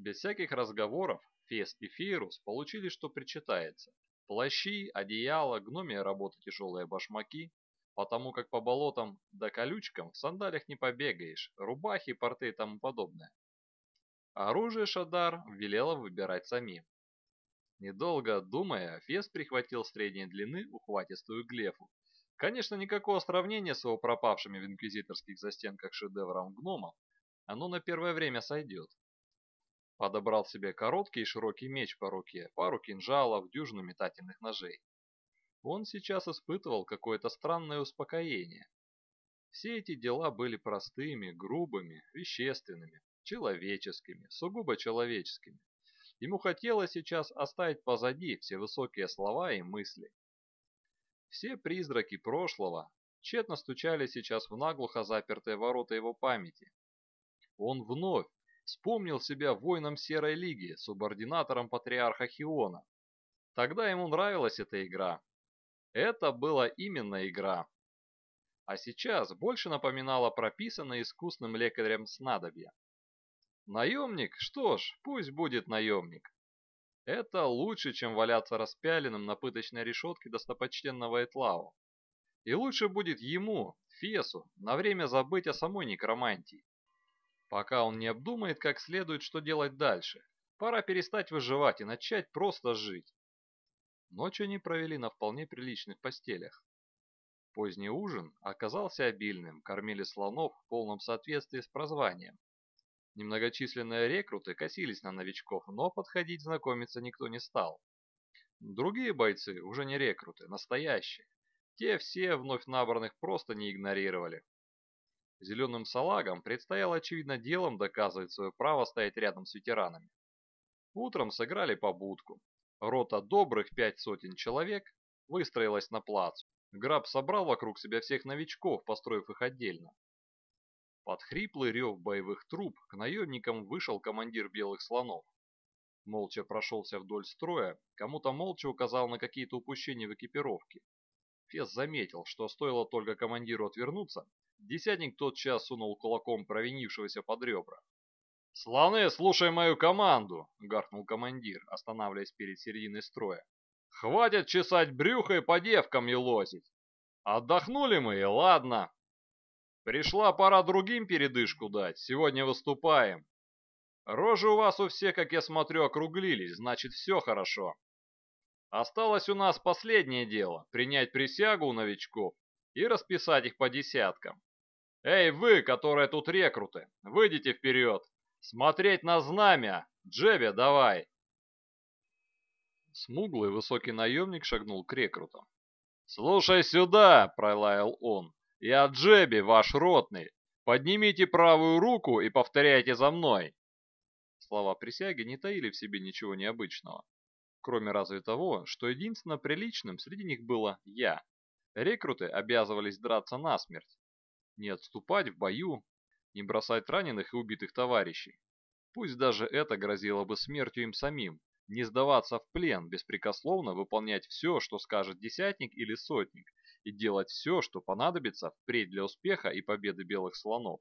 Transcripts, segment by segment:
Без всяких разговоров Фес и Фейрус получили, что причитается. Плащи, одеяло, гномия работа тяжелые башмаки, потому как по болотам да колючкам в сандалях не побегаешь, рубахи, порты и тому подобное. Оружие Шадар велела выбирать самим. Недолго думая, Фес прихватил средней длины ухватистую глефу. Конечно, никакого сравнения с его пропавшими в инквизиторских застенках шедевром гномов, оно на первое время сойдет. Подобрал себе короткий и широкий меч по руке, пару кинжалов, дюжину метательных ножей. Он сейчас испытывал какое-то странное успокоение. Все эти дела были простыми, грубыми, вещественными, человеческими, сугубо человеческими. Ему хотелось сейчас оставить позади все высокие слова и мысли. Все призраки прошлого тщетно стучали сейчас в наглухо запертые ворота его памяти. Он вновь вспомнил себя воином Серой Лиги, субординатором патриарха Хиона. Тогда ему нравилась эта игра. Это была именно игра. А сейчас больше напоминала прописанное искусным лекарем снадобье. Наемник? Что ж, пусть будет наемник. Это лучше, чем валяться распяленным на пыточной решетке достопочтенного Этлау. И лучше будет ему, Фесу, на время забыть о самой некромантии. Пока он не обдумает как следует, что делать дальше. Пора перестать выживать и начать просто жить. Ночь они провели на вполне приличных постелях. Поздний ужин оказался обильным, кормили слонов в полном соответствии с прозванием. Немногочисленные рекруты косились на новичков, но подходить знакомиться никто не стал. Другие бойцы, уже не рекруты, настоящие. Те все вновь набранных просто не игнорировали. Зеленым салагам предстояло очевидно делом доказывать свое право стоять рядом с ветеранами. Утром сыграли побудку. Рота добрых пять сотен человек выстроилась на плацу. Граб собрал вокруг себя всех новичков, построив их отдельно. Под хриплый рев боевых труб к наемникам вышел командир белых слонов. Молча прошелся вдоль строя, кому-то молча указал на какие-то упущения в экипировке. Фес заметил, что стоило только командиру отвернуться, десятник тотчас сунул кулаком провинившегося под ребра. «Слоны, слушай мою команду!» — гаркнул командир, останавливаясь перед серединой строя. «Хватит чесать брюхо и по девкам елозить! Отдохнули мы, и ладно! Пришла пора другим передышку дать, сегодня выступаем. Рожи у вас у всех, как я смотрю, округлились, значит все хорошо. Осталось у нас последнее дело — принять присягу у новичков и расписать их по десяткам. Эй, вы, которые тут рекруты, выйдите вперед. Смотреть на знамя. Джеби, давай. Смуглый высокий наемник шагнул к рекрутам. «Слушай сюда!» — пролаял он. «Я Джеби, ваш ротный. Поднимите правую руку и повторяйте за мной!» Слова присяги не таили в себе ничего необычного кроме разве того, что единственно приличным среди них было «я». Рекруты обязывались драться насмерть, не отступать в бою, не бросать раненых и убитых товарищей. Пусть даже это грозило бы смертью им самим, не сдаваться в плен, беспрекословно выполнять все, что скажет десятник или сотник, и делать все, что понадобится впредь для успеха и победы белых слонов.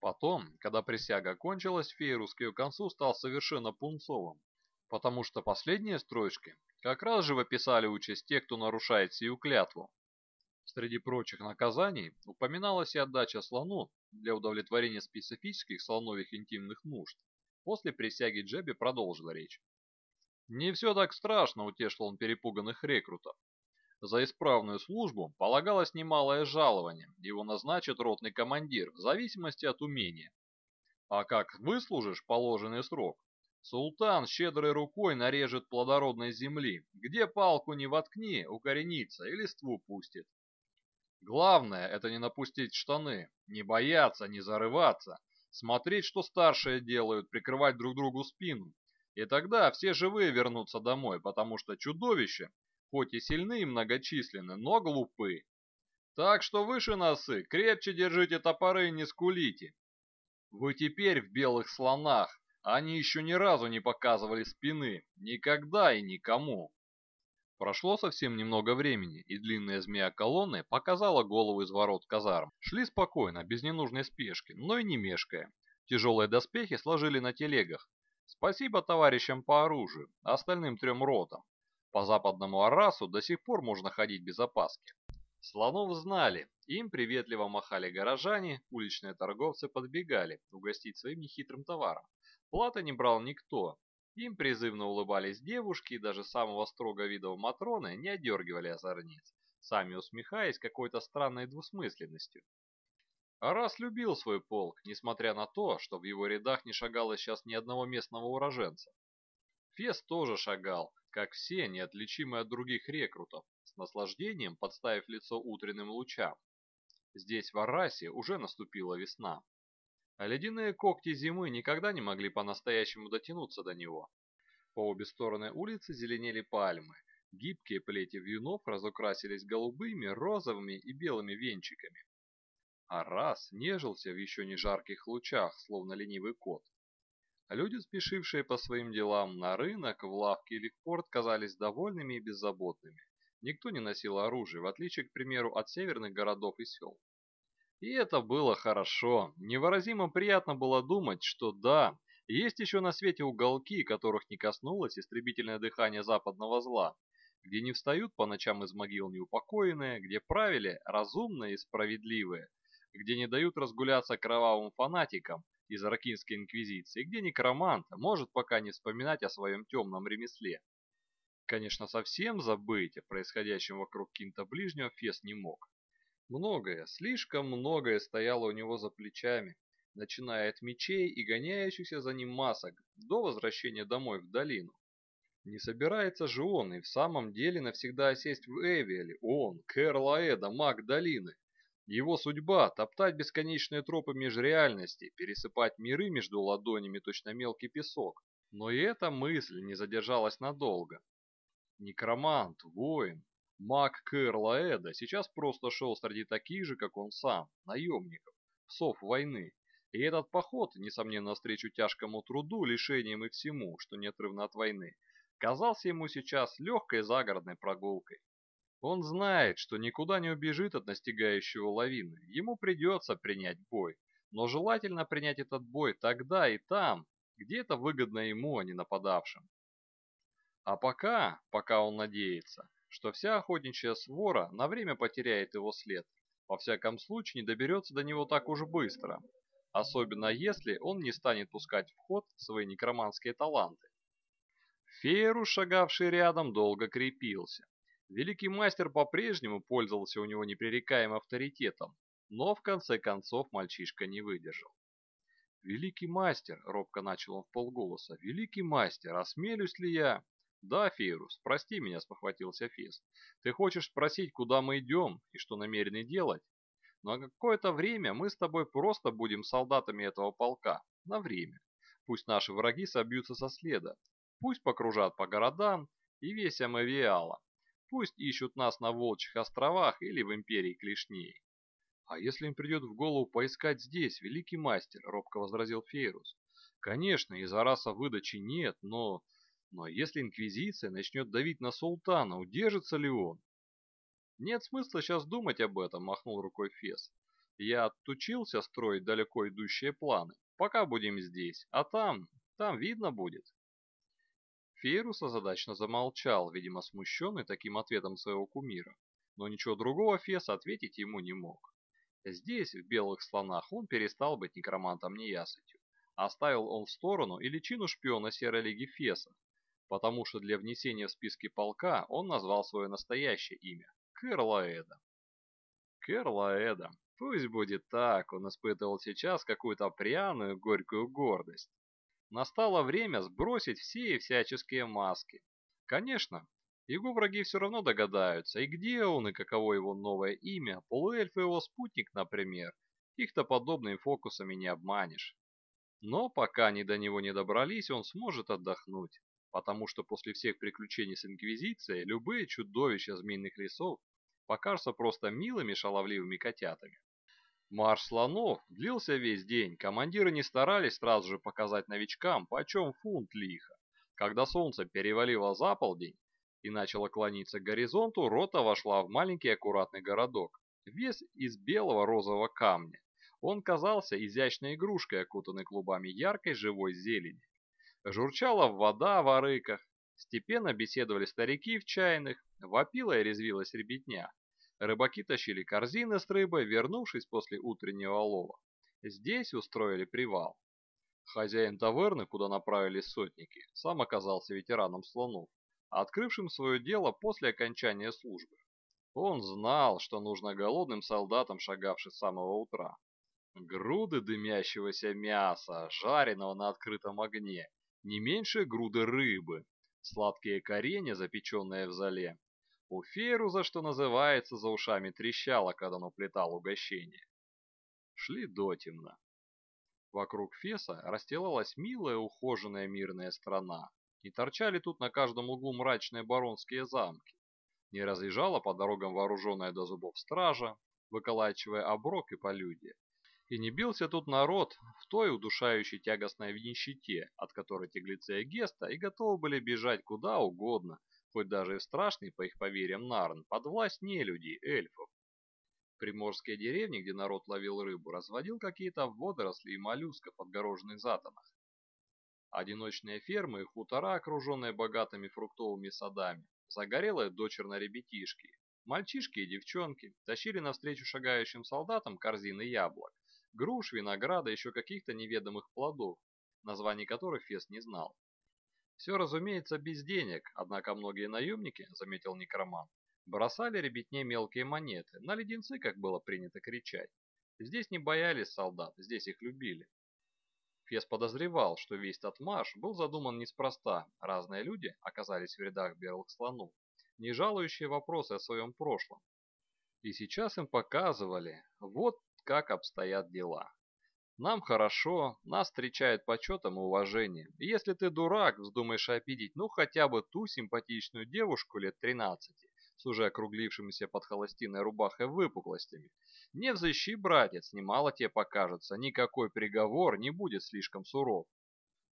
Потом, когда присяга кончилась, фейрусский концу стал совершенно пунцовым, потому что последние строчки как раз живописали участь тех, кто нарушает сию клятву. Среди прочих наказаний упоминалась и отдача слону для удовлетворения специфических слоновых интимных нужд. После присяги Джеби продолжила речь. Не все так страшно, утешил он перепуганных рекрутов. За исправную службу полагалось немалое жалование, его назначит ротный командир в зависимости от умения. А как выслужишь положенный срок, Султан щедрой рукой нарежет плодородной земли. Где палку не воткни, укоренится и листву пустит. Главное – это не напустить штаны, не бояться, не зарываться, смотреть, что старшие делают, прикрывать друг другу спину. И тогда все живые вернутся домой, потому что чудовища, хоть и сильны и многочисленны, но глупы. Так что выше носы, крепче держите топоры и не скулите. Вы теперь в белых слонах, они еще ни разу не показывали спины, никогда и никому. Прошло совсем немного времени, и длинная змея колонны показала голову из ворот казарм. Шли спокойно, без ненужной спешки, но и не мешкая. Тяжелые доспехи сложили на телегах, Спасибо товарищам по оружию, остальным трем ротам. По западному Арасу до сих пор можно ходить без опаски. Слонов знали, им приветливо махали горожане, уличные торговцы подбегали угостить своим нехитрым товаром. Плата не брал никто. Им призывно улыбались девушки, и даже самого строго вида Матроны не одергивали озорниц, сами усмехаясь какой-то странной двусмысленностью. Арас любил свой полк, несмотря на то, что в его рядах не шагало сейчас ни одного местного уроженца. Фес тоже шагал, как все, неотличимые от других рекрутов, с наслаждением подставив лицо утренним лучам. Здесь, в Арасе, уже наступила весна. А ледяные когти зимы никогда не могли по-настоящему дотянуться до него. По обе стороны улицы зеленели пальмы. Гибкие плети вьюнов разукрасились голубыми, розовыми и белыми венчиками. А раз нежился в еще не жарких лучах, словно ленивый кот. Люди, спешившие по своим делам на рынок, в лавки или в порт, казались довольными и беззаботными. Никто не носил оружие, в отличие, к примеру, от северных городов и сел. И это было хорошо. Невыразимо приятно было думать, что да, есть еще на свете уголки, которых не коснулось истребительное дыхание западного зла, где не встают по ночам из могил неупокоенные, где правили разумные и справедливые, где не дают разгуляться кровавым фанатикам из Ракинской инквизиции, где некромант может пока не вспоминать о своем темном ремесле. Конечно, совсем забыть о происходящем вокруг Кинта Ближнего Фес не мог. Многое, слишком многое стояло у него за плечами, начиная от мечей и гоняющихся за ним масок до возвращения домой в долину. Не собирается же он и в самом деле навсегда осесть в Эвиэле, он, Кэр Лаэда, маг долины. Его судьба – топтать бесконечные тропы межреальности, пересыпать миры между ладонями точно мелкий песок. Но и эта мысль не задержалась надолго. Некромант, воин, Маг Кэрла Эда сейчас просто шел среди таких же, как он сам, наемников, псов войны. И этот поход, несомненно, встречу тяжкому труду, лишениям и всему, что неотрывно от войны, казался ему сейчас легкой загородной прогулкой. Он знает, что никуда не убежит от настигающего лавины, ему придется принять бой, но желательно принять этот бой тогда и там, где это выгодно ему, а не нападавшим. А пока, пока он надеется, что вся охотничья свора на время потеряет его след, во всяком случае не доберется до него так уж быстро, особенно если он не станет пускать в ход свои некроманские таланты. Фейру, шагавший рядом, долго крепился. Великий мастер по-прежнему пользовался у него непререкаемым авторитетом, но в конце концов мальчишка не выдержал. «Великий мастер», — робко начал он в полголоса, — «великий мастер, осмелюсь ли я?» «Да, Фейрус, прости меня», — спохватился Фест. «Ты хочешь спросить, куда мы идем и что намерены делать? Но какое-то время мы с тобой просто будем солдатами этого полка. На время. Пусть наши враги собьются со следа. Пусть покружат по городам и весь Амавиала. Пусть ищут нас на Волчьих островах или в Империи Клешней. «А если им придет в голову поискать здесь, великий мастер?» — робко возразил Фейрус. «Конечно, из Араса выдачи нет, но но если Инквизиция начнет давить на султана, удержится ли он? Нет смысла сейчас думать об этом, махнул рукой Фес. Я отучился строить далеко идущие планы. Пока будем здесь, а там, там видно будет. Фейрус озадачно замолчал, видимо смущенный таким ответом своего кумира. Но ничего другого Фес ответить ему не мог. Здесь, в белых слонах, он перестал быть некромантом неясытью. Оставил он в сторону и личину шпиона Серой Лиги Феса, потому что для внесения в списки полка он назвал свое настоящее имя – Кэрлаэда. Кэрлаэда. Пусть будет так, он испытывал сейчас какую-то пряную, горькую гордость. Настало время сбросить все и всяческие маски. Конечно, его враги все равно догадаются, и где он, и каково его новое имя, полуэльф и его спутник, например. Их-то подобными фокусами не обманешь. Но пока они до него не добрались, он сможет отдохнуть потому что после всех приключений с Инквизицией любые чудовища змеиных лесов покажутся просто милыми шаловливыми котятами. Марш слонов длился весь день, командиры не старались сразу же показать новичкам, почем фунт лиха. Когда солнце перевалило за полдень и начало клониться к горизонту, рота вошла в маленький аккуратный городок, весь из белого розового камня. Он казался изящной игрушкой, окутанной клубами яркой живой зелени. Журчала вода в арыках, степенно беседовали старики в чайных, вопила и резвилась ребятня. Рыбаки тащили корзины с рыбой, вернувшись после утреннего лова. Здесь устроили привал. Хозяин таверны, куда направились сотники, сам оказался ветераном слонов, открывшим свое дело после окончания службы. Он знал, что нужно голодным солдатам, шагавшим с самого утра. Груды дымящегося мяса, жареного на открытом огне, не меньше груды рыбы, сладкие коренья, запеченные в зале. У Феруза, что называется, за ушами трещало, когда он уплетал угощение. Шли дотемно. Вокруг Феса расстилалась милая, ухоженная мирная страна, и торчали тут на каждом углу мрачные баронские замки. Не разъезжала по дорогам вооруженная до зубов стража, выколачивая оброк и полюдие. И не бился тут народ в той удушающей тягостной нищете, от которой тяглецы Геста и готовы были бежать куда угодно, хоть даже и страшный, по их поверьям, Нарн, под власть нелюдей, эльфов. Приморские деревни, где народ ловил рыбу, разводил какие-то водоросли и моллюсков в отгороженных затонах. Одиночные фермы и хутора, окруженные богатыми фруктовыми садами, загорелые дочерно ребятишки, мальчишки и девчонки тащили навстречу шагающим солдатам корзины яблок, груш, винограда, еще каких-то неведомых плодов, названий которых Фес не знал. Все, разумеется, без денег, однако многие наемники, заметил некроман, бросали ребятне мелкие монеты, на леденцы, как было принято кричать. Здесь не боялись солдат, здесь их любили. Фес подозревал, что весь этот марш был задуман неспроста, разные люди оказались в рядах белых слонов, не жалующие вопросы о своем прошлом. И сейчас им показывали, вот как обстоят дела. Нам хорошо, нас встречают почетом и уважением. И если ты дурак, вздумаешь обидеть, ну хотя бы ту симпатичную девушку лет 13, с уже округлившимися под холостиной рубахой выпуклостями, не взыщи, братец, немало тебе покажется, никакой приговор не будет слишком суров.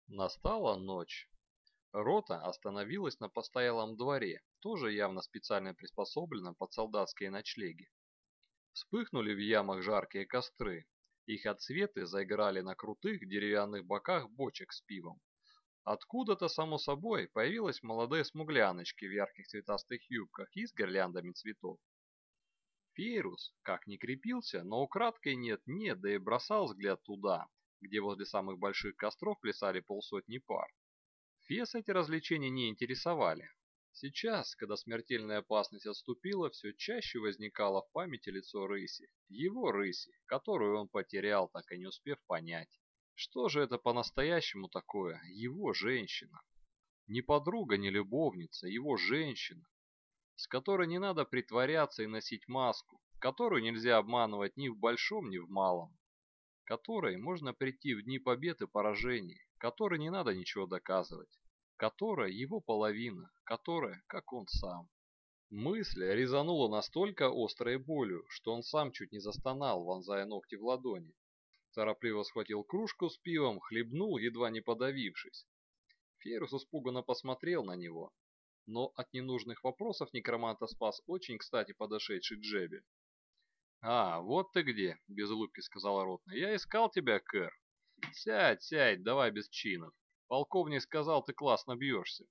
Настала ночь. Рота остановилась на постоялом дворе, тоже явно специально приспособленном под солдатские ночлеги. Вспыхнули в ямах жаркие костры, их отсветы заиграли на крутых деревянных боках бочек с пивом. Откуда-то, само собой, появилась молодые смугляночки в ярких цветастых юбках и с гирляндами цветов. Фейрус, как ни крепился, но украдкой нет-нет, да и бросал взгляд туда, где возле самых больших костров плясали полсотни пар. Фес эти развлечения не интересовали, Сейчас, когда смертельная опасность отступила, все чаще возникало в памяти лицо рыси, его рыси, которую он потерял, так и не успев понять. Что же это по-настоящему такое, его женщина? Не подруга, не любовница, его женщина, с которой не надо притворяться и носить маску, которую нельзя обманывать ни в большом, ни в малом, которой можно прийти в дни побед и поражений, которой не надо ничего доказывать которая его половина, которая, как он сам. Мысль резанула настолько острой болью, что он сам чуть не застонал, вонзая ногти в ладони. Торопливо схватил кружку с пивом, хлебнул, едва не подавившись. Ферус испуганно посмотрел на него, но от ненужных вопросов некроманта спас очень кстати подошедший Джеби. «А, вот ты где», — без улыбки сказал Ротный. «Я искал тебя, Кэр. Сядь, сядь, давай без чинов». Полковник сказал, ты классно бьешься.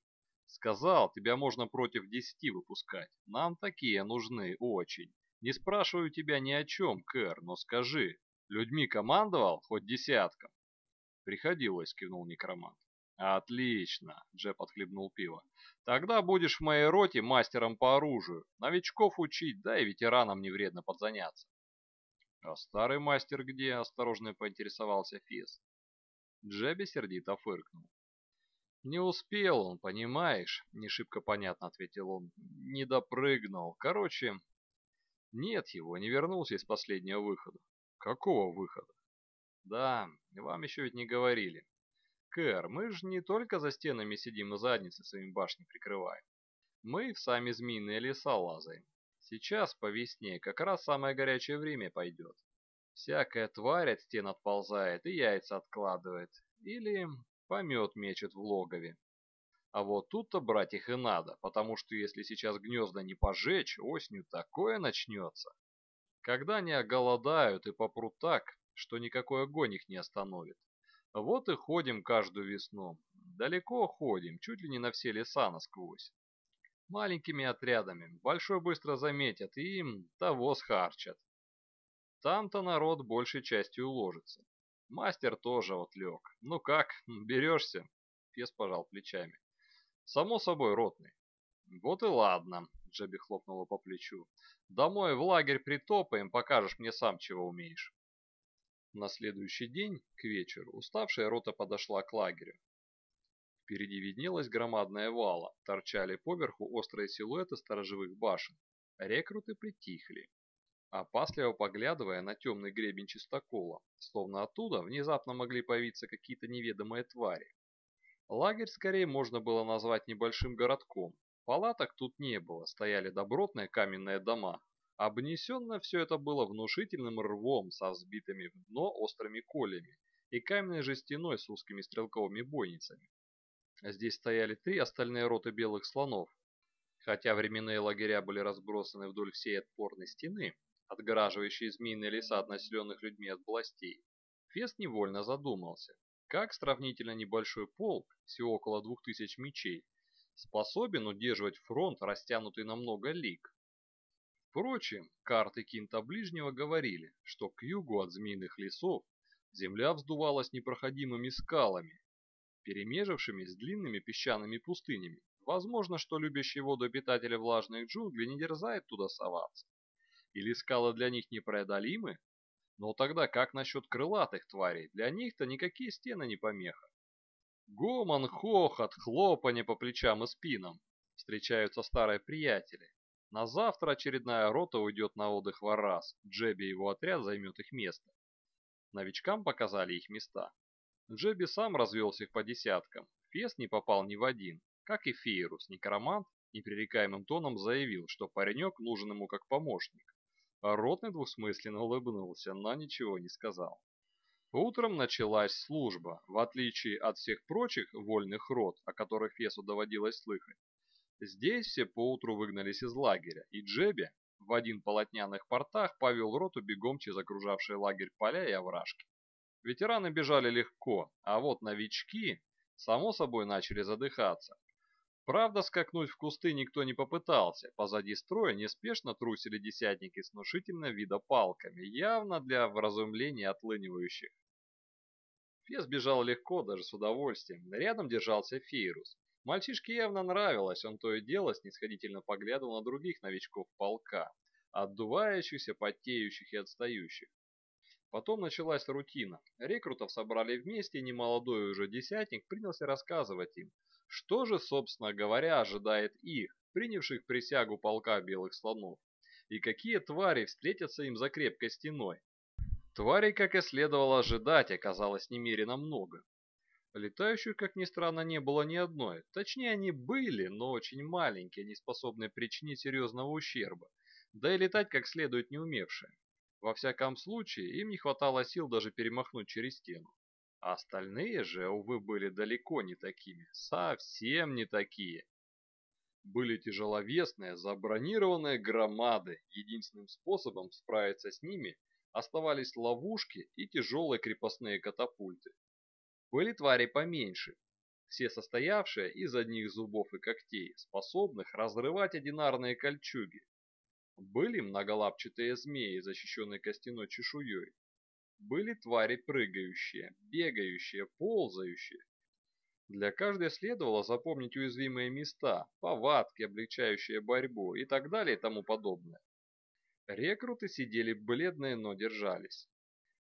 Сказал, тебя можно против десяти выпускать. Нам такие нужны очень. Не спрашиваю тебя ни о чем, Кэр, но скажи, людьми командовал хоть десятком? Приходилось, кивнул некромант. Отлично, Джеб отхлебнул пиво. Тогда будешь в моей роте мастером по оружию. Новичков учить, да и ветеранам не вредно подзаняться. А старый мастер где? Осторожно поинтересовался Фес. Джеби сердито фыркнул. «Не успел он, понимаешь?» — не шибко понятно ответил он. «Не допрыгнул. Короче, нет его, не вернулся из последнего выхода». «Какого выхода?» «Да, вам еще ведь не говорили. Кэр, мы же не только за стенами сидим на заднице своими башни прикрываем. Мы в сами змеиные леса лазаем. Сейчас по весне как раз самое горячее время пойдет. Всякая тварь от стен отползает и яйца откладывает. Или помет мечет в логове. А вот тут-то брать их и надо, потому что если сейчас гнезда не пожечь, осенью такое начнется. Когда они оголодают и попрут так, что никакой огонь их не остановит. Вот и ходим каждую весну. далеко ходим, чуть ли не на все леса насквозь. Маленькими отрядами, большой быстро заметят и им того схарчат. Там-то народ большей частью уложится. Мастер тоже вот лег. Ну как, берешься? Фес пожал плечами. Само собой, ротный. Вот и ладно, Джеби хлопнула по плечу. Домой в лагерь притопаем, покажешь мне сам, чего умеешь. На следующий день, к вечеру, уставшая рота подошла к лагерю. Впереди виднелась громадная вала, торчали поверху острые силуэты сторожевых башен. Рекруты притихли, опасливо поглядывая на темный гребень чистокола, словно оттуда внезапно могли появиться какие-то неведомые твари. Лагерь скорее можно было назвать небольшим городком. Палаток тут не было, стояли добротные каменные дома. Обнесенно все это было внушительным рвом со взбитыми в дно острыми колями и каменной же стеной с узкими стрелковыми бойницами. Здесь стояли три остальные роты белых слонов. Хотя временные лагеря были разбросаны вдоль всей отпорной стены, отгораживающей змеиные леса от населенных людьми от властей, Фест невольно задумался, как сравнительно небольшой полк, всего около двух тысяч мечей, способен удерживать фронт, растянутый на много лиг. Впрочем, карты Кинта Ближнего говорили, что к югу от змеиных лесов земля вздувалась непроходимыми скалами, перемежившими с длинными песчаными пустынями. Возможно, что любящие воду обитатели влажных джунглей не дерзают туда соваться. Или скалы для них непреодолимы? Но тогда как насчет крылатых тварей? Для них-то никакие стены не помеха. Гомон, хохот, хлопанье по плечам и спинам. Встречаются старые приятели. На завтра очередная рота уйдет на отдых в Арас. Джеби и его отряд займет их место. Новичкам показали их места. Джеби сам развелся их по десяткам. Фес не попал ни в один, как и Фейрус, некромант, непререкаемым тоном заявил, что паренек нужен ему как помощник. А Ротный двусмысленно улыбнулся, но ничего не сказал. Утром началась служба. В отличие от всех прочих вольных рот, о которых Фесу доводилось слыхать, здесь все поутру выгнались из лагеря, и Джеби в один полотняных портах повел роту бегом через окружавший лагерь поля и овражки. Ветераны бежали легко, а вот новички, само собой, начали задыхаться. Правда, скакнуть в кусты никто не попытался. Позади строя неспешно трусили десятники с внушительно вида палками, явно для вразумления отлынивающих. Фес бежал легко, даже с удовольствием. Рядом держался Фейрус. Мальчишке явно нравилось, он то и дело снисходительно поглядывал на других новичков полка, отдувающихся, потеющих и отстающих. Потом началась рутина. Рекрутов собрали вместе, и немолодой уже десятник принялся рассказывать им, что же, собственно говоря, ожидает их, принявших присягу полка белых слонов, и какие твари встретятся им за крепкой стеной. Тварей, как и следовало ожидать, оказалось немерено много. Летающих, как ни странно, не было ни одной. Точнее, они были, но очень маленькие, не способные причинить серьезного ущерба, да и летать как следует не умевшие. Во всяком случае, им не хватало сил даже перемахнуть через стену. А остальные же, увы, были далеко не такими, совсем не такие. Были тяжеловесные, забронированные громады. Единственным способом справиться с ними оставались ловушки и тяжелые крепостные катапульты. Были твари поменьше, все состоявшие из одних зубов и когтей, способных разрывать одинарные кольчуги. Были многолапчатые змеи, защищенные костяной чешуей. Были твари прыгающие, бегающие, ползающие. Для каждой следовало запомнить уязвимые места, повадки, облегчающие борьбу и так далее и тому подобное. Рекруты сидели бледные, но держались.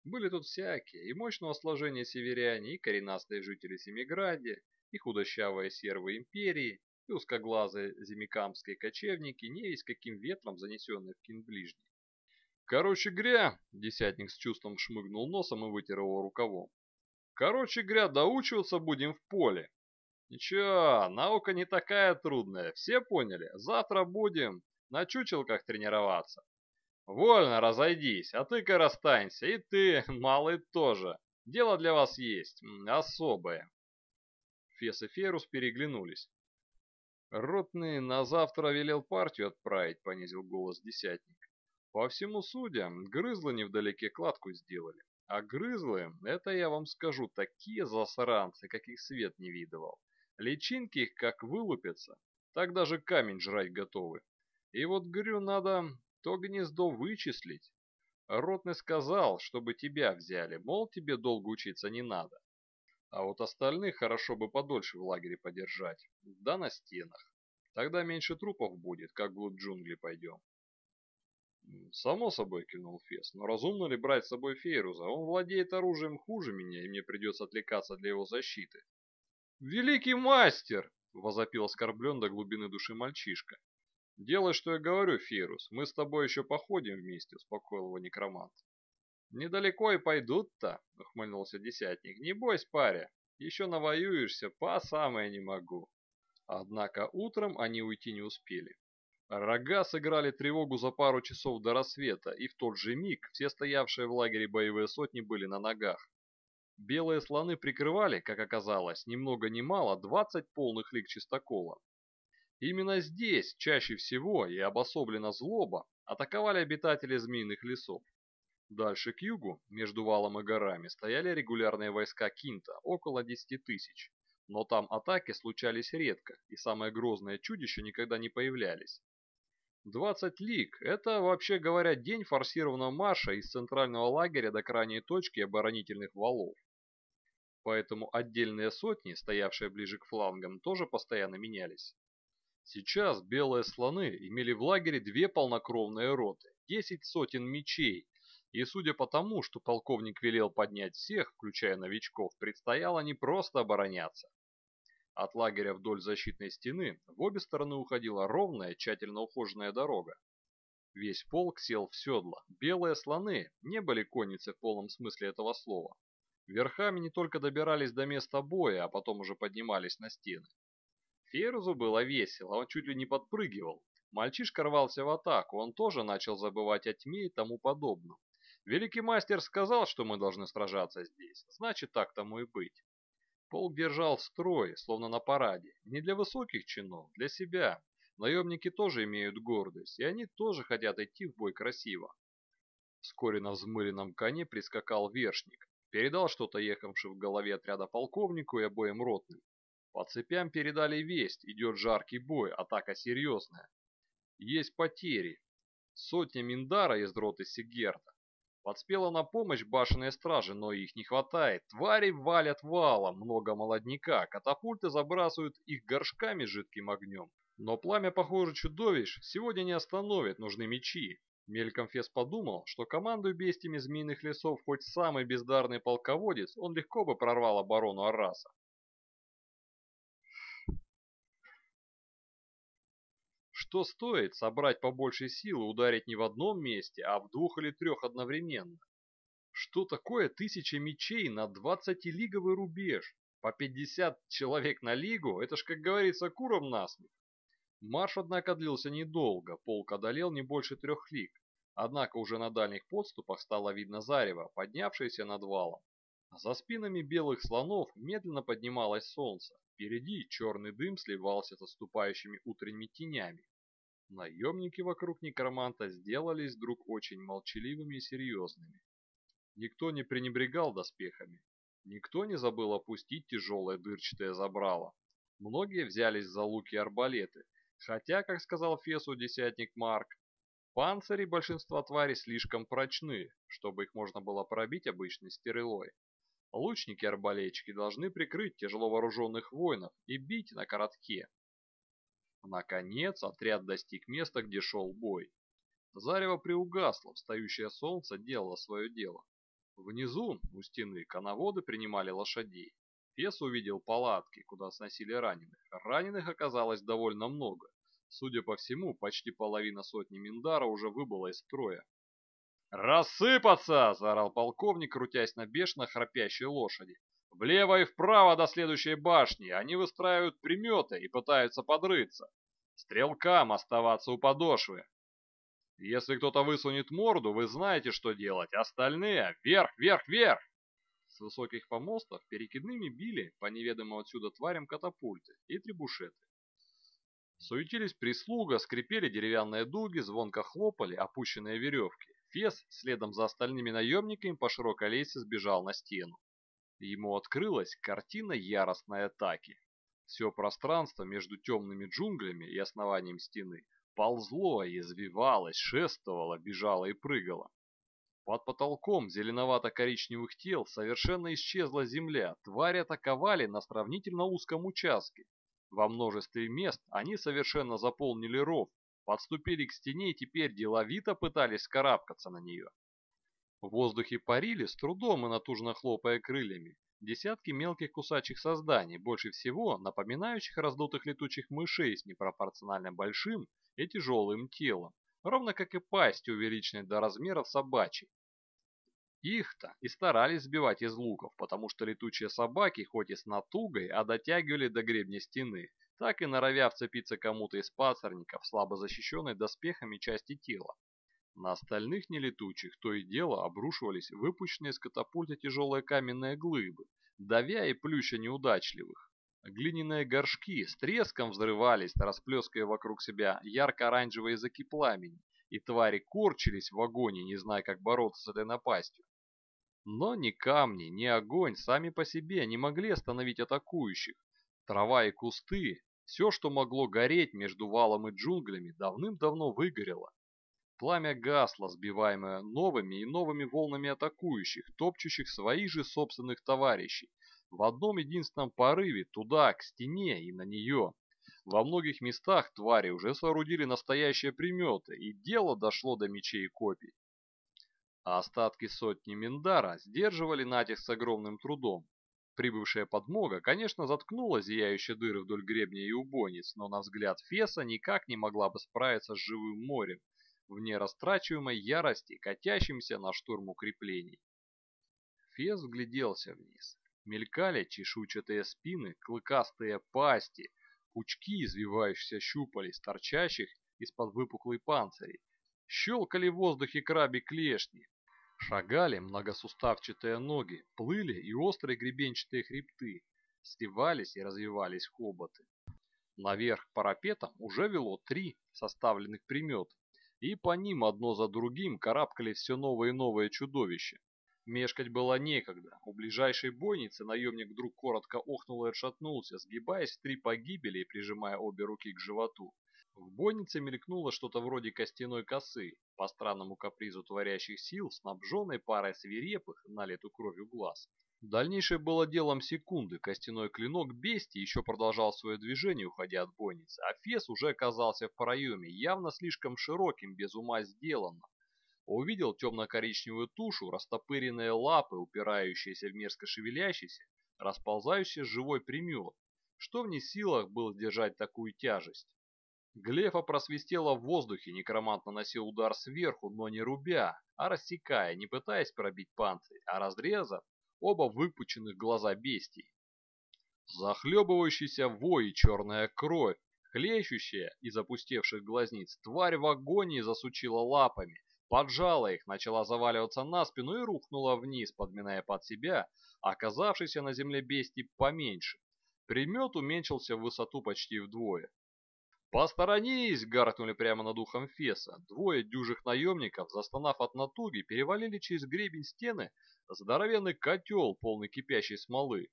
Были тут всякие, и мощного сложения северяне, и коренастые жители Семиграде, и худощавые сервы империи, и узкоглазые земикамские кочевники, не весь каким ветром занесенные в Кинближний. «Короче гря!» – десятник с чувством шмыгнул носом и вытер его рукавом. «Короче гря, доучиваться будем в поле. Ничего, наука не такая трудная, все поняли? Завтра будем на чучелках тренироваться. Вольно разойдись, а ты-ка расстанься, и ты, малый, тоже. Дело для вас есть, особое». Фес и Ферус переглянулись. Ротный на завтра велел партию отправить, понизил голос десятник. По всему судя, грызлы невдалеке кладку сделали. А грызлы, это я вам скажу, такие засранцы, каких свет не видывал. Личинки их как вылупятся, так даже камень жрать готовы. И вот, говорю, надо то гнездо вычислить. Ротный сказал, чтобы тебя взяли, мол, тебе долго учиться не надо. А вот остальных хорошо бы подольше в лагере подержать, да на стенах. Тогда меньше трупов будет, как в джунгли пойдем. «Само собой», — кивнул Фес, — «но разумно ли брать с собой Фейруза? Он владеет оружием хуже меня, и мне придется отвлекаться для его защиты». «Великий мастер!» — возопил оскорблен до глубины души мальчишка. «Делай, что я говорю, Фейрус, мы с тобой еще походим вместе», — успокоил его некромант. «Недалеко и пойдут-то», — ухмыльнулся десятник. «Не бойся, паря, еще навоюешься, по самое не могу». Однако утром они уйти не успели. Рога сыграли тревогу за пару часов до рассвета, и в тот же миг все стоявшие в лагере боевые сотни были на ногах. Белые слоны прикрывали, как оказалось, ни много мало 20 полных лик чистокола. Именно здесь, чаще всего и обособлена злоба, атаковали обитатели змеиных лесов. Дальше к югу, между валом и горами, стояли регулярные войска Кинта, около 10 тысяч. Но там атаки случались редко, и самые грозные чудища никогда не появлялись. 20 лиг – это, вообще говоря, день форсированного марша из центрального лагеря до крайней точки оборонительных валов. Поэтому отдельные сотни, стоявшие ближе к флангам, тоже постоянно менялись. Сейчас белые слоны имели в лагере две полнокровные роты, 10 сотен мечей, и судя по тому, что полковник велел поднять всех, включая новичков, предстояло не просто обороняться, от лагеря вдоль защитной стены в обе стороны уходила ровная, тщательно ухоженная дорога. Весь полк сел в седло. Белые слоны не были конницы в полном смысле этого слова. Верхами не только добирались до места боя, а потом уже поднимались на стены. Ферзу было весело, он чуть ли не подпрыгивал. Мальчишка рвался в атаку, он тоже начал забывать о тьме и тому подобном. Великий мастер сказал, что мы должны сражаться здесь, значит так тому и быть. Полк держал строй, словно на параде. Не для высоких чинов, для себя. Наемники тоже имеют гордость, и они тоже хотят идти в бой красиво. Вскоре на взмыленном коне прискакал вершник. Передал что-то ехавшим в голове отряда полковнику и обоим ротным. По цепям передали весть, идет жаркий бой, атака серьезная. Есть потери. Сотня Миндара из роты Сигерта. Подспела на помощь башенные стражи, но их не хватает. Твари валят валом, много молодняка, катапульты забрасывают их горшками жидким огнем. Но пламя, похоже, чудовищ сегодня не остановит, нужны мечи. Мельком Фес подумал, что командуя бестиями змеиных лесов хоть самый бездарный полководец, он легко бы прорвал оборону Арраса. Что стоит собрать побольше силы, ударить не в одном месте, а в двух или трех одновременно? Что такое тысяча мечей на 20-лиговый рубеж? По 50 человек на лигу? Это ж, как говорится, куром насмех. Марш, однако, длился недолго, полк одолел не больше трех лиг. Однако уже на дальних подступах стало видно зарево, поднявшееся над валом. За спинами белых слонов медленно поднималось солнце. Впереди черный дым сливался с отступающими утренними тенями. Наемники вокруг некроманта сделались вдруг очень молчаливыми и серьезными. Никто не пренебрегал доспехами. Никто не забыл опустить тяжелое дырчатое забрало. Многие взялись за луки и арбалеты, хотя, как сказал Фесу десятник Марк, панцири большинства тварей слишком прочны, чтобы их можно было пробить обычной стрелой. Лучники-арбалетчики должны прикрыть тяжело вооруженных воинов и бить на коротке, Наконец отряд достиг места, где шел бой. Зарево приугасло, встающее солнце делало свое дело. Внизу, у стены, коноводы принимали лошадей. Фес увидел палатки, куда сносили раненых. Раненых оказалось довольно много. Судя по всему, почти половина сотни Миндара уже выбыла из строя. «Рассыпаться!» – заорал полковник, крутясь на бешено храпящей лошади. Влево и вправо до следующей башни они выстраивают приметы и пытаются подрыться. Стрелкам оставаться у подошвы. Если кто-то высунет морду, вы знаете, что делать. Остальные — вверх, вверх, вверх! С высоких помостов перекидными били по неведомым отсюда тварям катапульты и требушеты. Суетились прислуга, скрипели деревянные дуги, звонко хлопали опущенные веревки. Фес следом за остальными наемниками по широкой лестнице сбежал на стену. Ему открылась картина яростной атаки. Все пространство между темными джунглями и основанием стены ползло, извивалось, шествовало, бежало и прыгало. Под потолком зеленовато-коричневых тел совершенно исчезла земля, твари атаковали на сравнительно узком участке. Во множестве мест они совершенно заполнили ров, подступили к стене и теперь деловито пытались карабкаться на нее. В воздухе парили, с трудом и натужно хлопая крыльями, десятки мелких кусачих созданий, больше всего напоминающих раздутых летучих мышей с непропорционально большим и тяжелым телом, ровно как и пасть, увеличенной до размеров собачьей. Их-то и старались сбивать из луков, потому что летучие собаки, хоть и с натугой, а дотягивали до гребня стены, так и норовя вцепиться кому-то из пацарников, слабо защищенной доспехами части тела. На остальных нелетучих то и дело обрушивались выпущенные из катапульта тяжелые каменные глыбы, давя и плюща неудачливых. Глиняные горшки с треском взрывались, расплескивая вокруг себя ярко-оранжевые языки пламени, и твари корчились в агонии, не зная, как бороться с этой напастью. Но ни камни, ни огонь сами по себе не могли остановить атакующих. Трава и кусты, все, что могло гореть между валом и джунглями, давным-давно выгорело. Пламя гасло, сбиваемое новыми и новыми волнами атакующих, топчущих своих же собственных товарищей, в одном единственном порыве туда, к стене и на нее. Во многих местах твари уже соорудили настоящие приметы, и дело дошло до мечей и копий а остатки сотни Миндара сдерживали натиск с огромным трудом. Прибывшая подмога, конечно, заткнула зияющие дыры вдоль гребня и убойниц, но на взгляд Феса никак не могла бы справиться с живым морем, в нерастрачиваемой ярости, катящимся на штурм укреплений. Фес вгляделся вниз. Мелькали чешуйчатые спины, клыкастые пасти, пучки извивающихся щупалец, торчащих из-под выпуклой панцирей. Щелкали в воздухе краби клешни, Шагали многосуставчатые ноги, плыли и острые гребенчатые хребты, сливались и развивались хоботы. Наверх парапетом уже вело три составленных примет, и по ним одно за другим карабкали все новые и новые чудовища. Мешкать было некогда. У ближайшей бойницы наемник вдруг коротко охнул и отшатнулся, сгибаясь в три погибели и прижимая обе руки к животу. В бойнице мелькнуло что-то вроде костяной косы, по странному капризу творящих сил, снабженной парой свирепых, налиту кровью глаз. Дальнейшее было делом секунды, костяной клинок бести еще продолжал свое движение, уходя от бойницы, а фес уже оказался в проеме, явно слишком широким, без ума сделанно. Увидел темно-коричневую тушу, растопыренные лапы, упирающиеся в мерзко шевелящийся, расползающийся живой примет. Что в не силах был сдержать такую тяжесть? Глефа просвистела в воздухе, некромант наносил удар сверху, но не рубя, а рассекая, не пытаясь пробить панцирь, а разрезав оба выпученных глаза бестий. Захлебывающийся вой и черная кровь, хлещущая из опустевших глазниц, тварь в агонии засучила лапами, поджала их, начала заваливаться на спину и рухнула вниз, подминая под себя оказавшийся на земле бестий поменьше. Примет уменьшился в высоту почти вдвое. «Посторонись!» — гаркнули прямо над ухом Феса. Двое дюжих наемников, застонав от натуги, перевалили через гребень стены здоровенный котел, полный кипящей смолы.